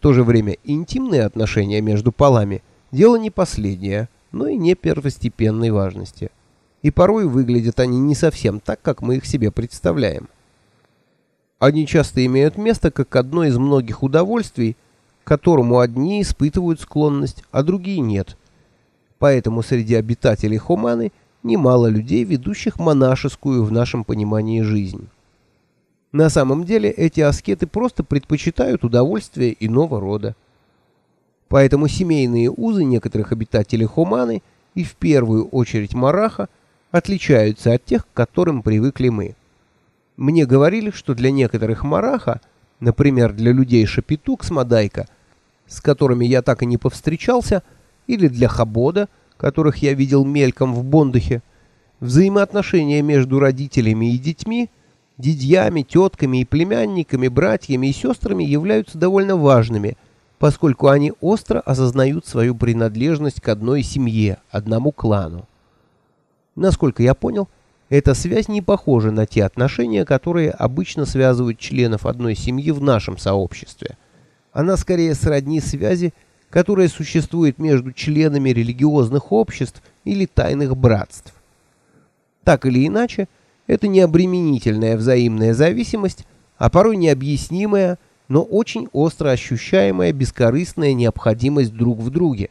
то же время интимные отношения между полами – дело не последнее, но и не первостепенной важности. И порой выглядят они не совсем так, как мы их себе представляем. Они часто имеют место как одно из многих удовольствий, к которому одни испытывают склонность, а другие нет. Поэтому среди обитателей Хоманы немало людей, ведущих монашескую в нашем понимании жизнь. На самом деле эти аскеты просто предпочитают удовольствия иного рода. Поэтому семейные узы некоторых обитателей Хуманы и в первую очередь Мараха отличаются от тех, к которым привыкли мы. Мне говорили, что для некоторых Мараха, например, для людей Шапитук с Мадайка, с которыми я так и не повстречался, или для Хабода, которых я видел мельком в Бондухе, взаимоотношения между родителями и детьми – дядьями, тетками и племянниками, братьями и сестрами являются довольно важными, поскольку они остро осознают свою принадлежность к одной семье, одному клану. Насколько я понял, эта связь не похожа на те отношения, которые обычно связывают членов одной семьи в нашем сообществе. Она скорее сродни связи, которая существует между членами религиозных обществ или тайных братств. Так или иначе, это не обременительная взаимная зависимость, а порой необъяснимая, но очень остро ощущаемая бескорыстная необходимость друг в друге.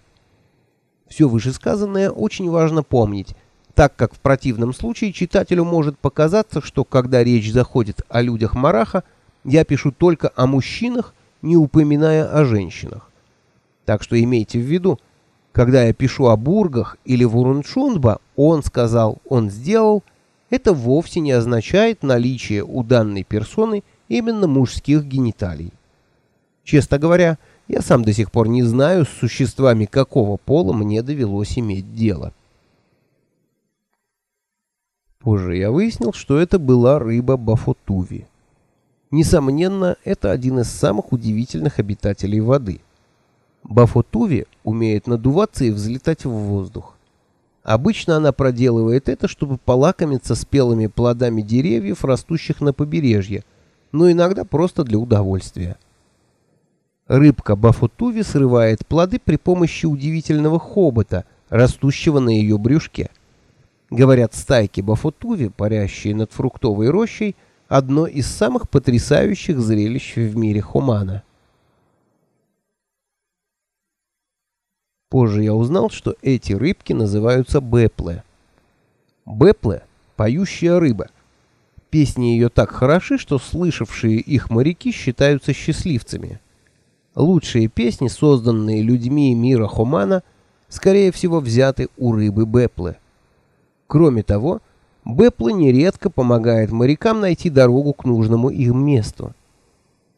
Все вышесказанное очень важно помнить, так как в противном случае читателю может показаться, что когда речь заходит о людях Мараха, я пишу только о мужчинах, не упоминая о женщинах. Так что имейте в виду, когда я пишу о Бургах или Вуруншунба, он сказал, он сделал – это вовсе не означает наличие у данной персоны именно мужских гениталий. Честно говоря, я сам до сих пор не знаю, с существами какого пола мне довелось иметь дело. Позже я выяснил, что это была рыба Бафотуви. Несомненно, это один из самых удивительных обитателей воды. Бафотуви умеет надуваться и взлетать в воздух. Обычно она проделывает это, чтобы полакомиться спелыми плодами деревьев, растущих на побережье, но иногда просто для удовольствия. Рыбка Бафутуви срывает плоды при помощи удивительного хобота, растущего на ее брюшке. Говорят, стайки Бафутуви, парящие над фруктовой рощей, одно из самых потрясающих зрелищ в мире Хумана. Позже я узнал, что эти рыбки называются бепле. Бепле — поющая рыба. Песни ее так хороши, что слышавшие их моряки считаются счастливцами. Лучшие песни, созданные людьми мира Хомана, скорее всего взяты у рыбы Бепле. Кроме того, Бепле нередко помогает морякам найти дорогу к нужному им месту.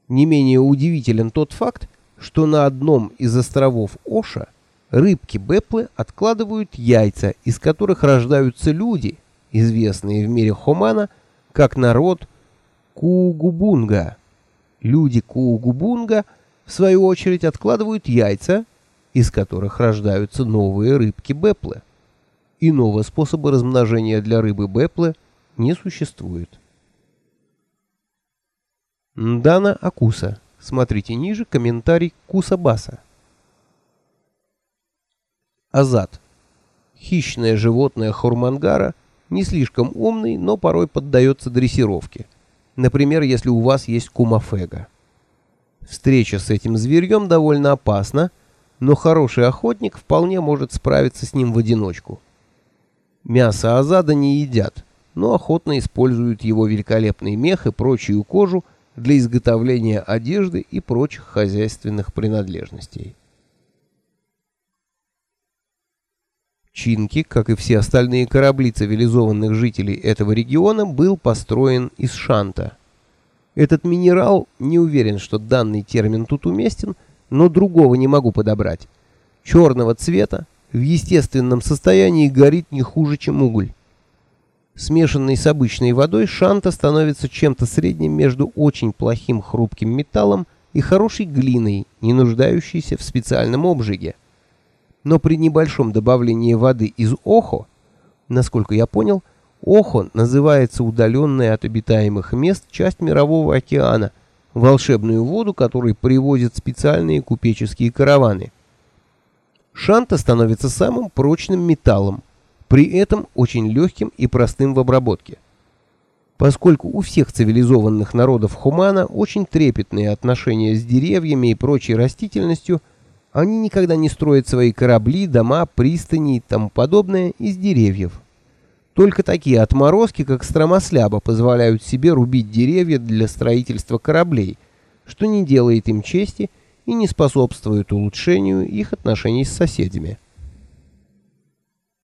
Не менее удивителен тот факт, что на одном из островов Оша – Рыбки-беплы откладывают яйца, из которых рождаются люди, известные в мире Хомана как народ Куугубунга. Люди Куугубунга, в свою очередь, откладывают яйца, из которых рождаются новые рыбки-беплы. Иного способа размножения для рыбы-беплы не существует. Дана Акуса. Смотрите ниже комментарий Кусабаса. Азат. Хищное животное Хурмангара, не слишком умный, но порой поддается дрессировке. Например, если у вас есть кумафега. Встреча с этим зверьем довольно опасна, но хороший охотник вполне может справиться с ним в одиночку. Мясо азада не едят, но охотно используют его великолепный мех и прочую кожу для изготовления одежды и прочих хозяйственных принадлежностей. Чинки, как и все остальные корабли цивилизованных жителей этого региона, был построен из шанта. Этот минерал, не уверен, что данный термин тут уместен, но другого не могу подобрать. Черного цвета, в естественном состоянии горит не хуже, чем уголь. Смешанный с обычной водой, шанта становится чем-то средним между очень плохим хрупким металлом и хорошей глиной, не нуждающейся в специальном обжиге но при небольшом добавлении воды из Охо, насколько я понял, Охо называется удаленная от обитаемых мест часть Мирового океана, волшебную воду, которой привозят специальные купеческие караваны. Шанта становится самым прочным металлом, при этом очень легким и простым в обработке. Поскольку у всех цивилизованных народов Хумана очень трепетные отношения с деревьями и прочей растительностью, они никогда не строят свои корабли, дома, пристани и тому подобное из деревьев. Только такие отморозки, как стромосляба, позволяют себе рубить деревья для строительства кораблей, что не делает им чести и не способствует улучшению их отношений с соседями.